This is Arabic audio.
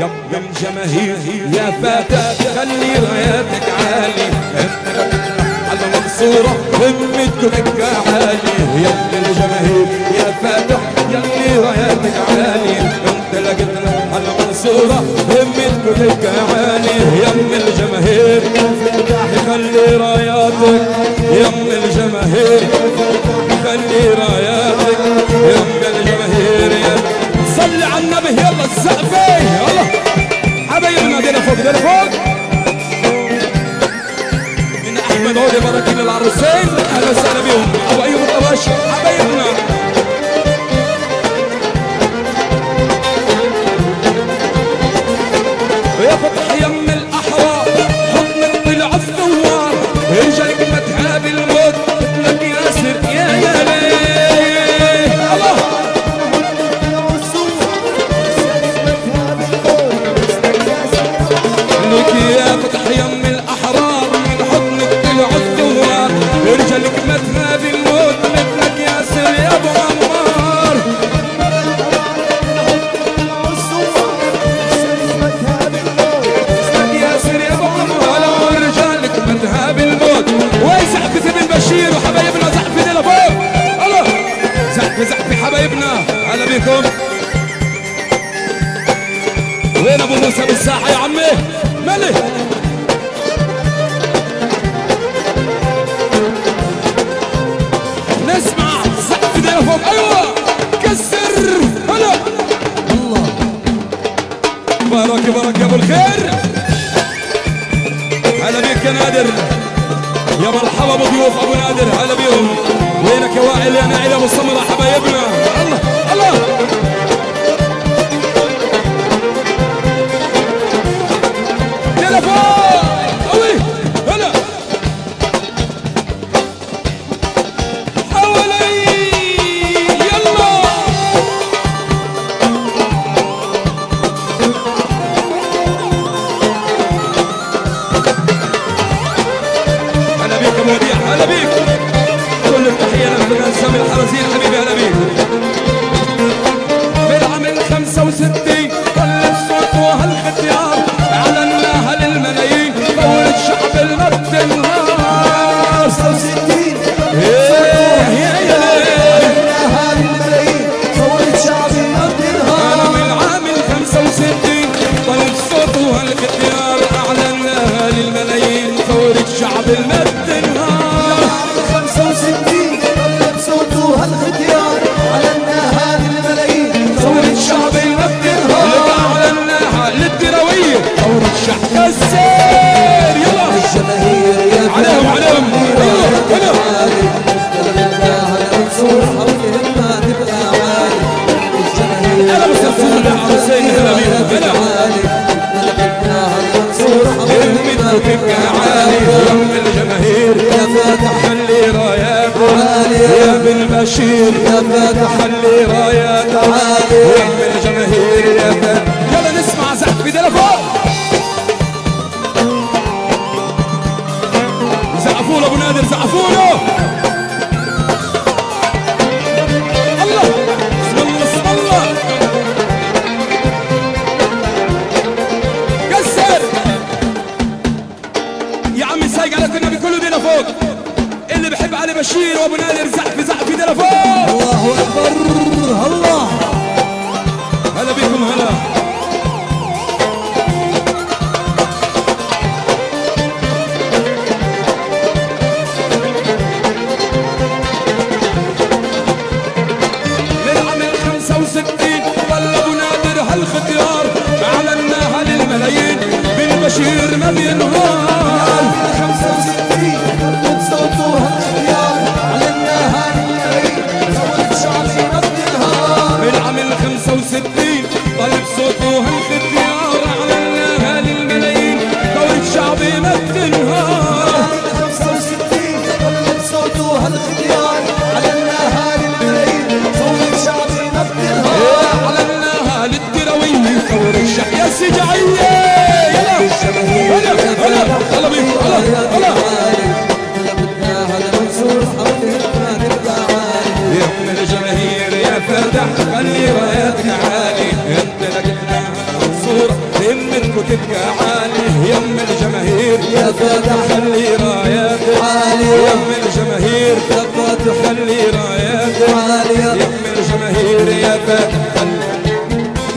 يم الجماهير يا فاتح خلي راياتك عالي. على المنصورة همتكم عالي. يم الجماهير يا فاتح خلي راياتك عالي. أنت لقيتنا على المنصورة همتكم عالي. يم الجماهير خلي راياتك يم الجماهير بركين العروسين أهلا وسهلا بيهم أبو أيوب الطواش حبايبنا هلا بكم وين أبو موسى بالساحة يا عمي؟ ملي. نسمع دي فوق. أيوه كسر. هلا. الله. بارك بارك يا أبو الخير. هلا بيك يا نادر. يا مرحبا بضيوف أبو نادر. هلا بيهم. وينك يا وائل يا نائل ابو سمره حبايبنا الله الله. بالعام 65 طل الصوت وهالختيار. أعلناها للملايين ثورة شعب المرد النار 65 إيه يا يا ليل. هذه الملايين ثورة شعب الأرض أنا انهار من عام 65 طل الصوت وهالختيار. أعلناها للملايين ثورة شعب المرد همتكم تبقى عالي يم الجماهير يا فاتح خلي رايات عالي يا ابن بشير يا فاتح خلي رايات عالي يم الجماهير يا فتح يلا نسمع زحف تلفون زعفوا له ابو نادر زعفوا بشير وابو نادر زحف زحف دينا فوق. الله أكبر الله. هلا بكم هلا. من عام 65 طلبوا نادر هالختيار اعلناها للملايين. بالبشير ما بينهار. 65 طلب صوته هالختيار اعلناها للملايين ثورة شعبي ما بتنهار 65 طلب صوته هالختيار علنا هذه الملايين. ثورة شعب الأرض انهار. اعلناها للدروية ثورة الشعب. يا سجعية يلا. هلا هلا هلا بيك الجماهير يا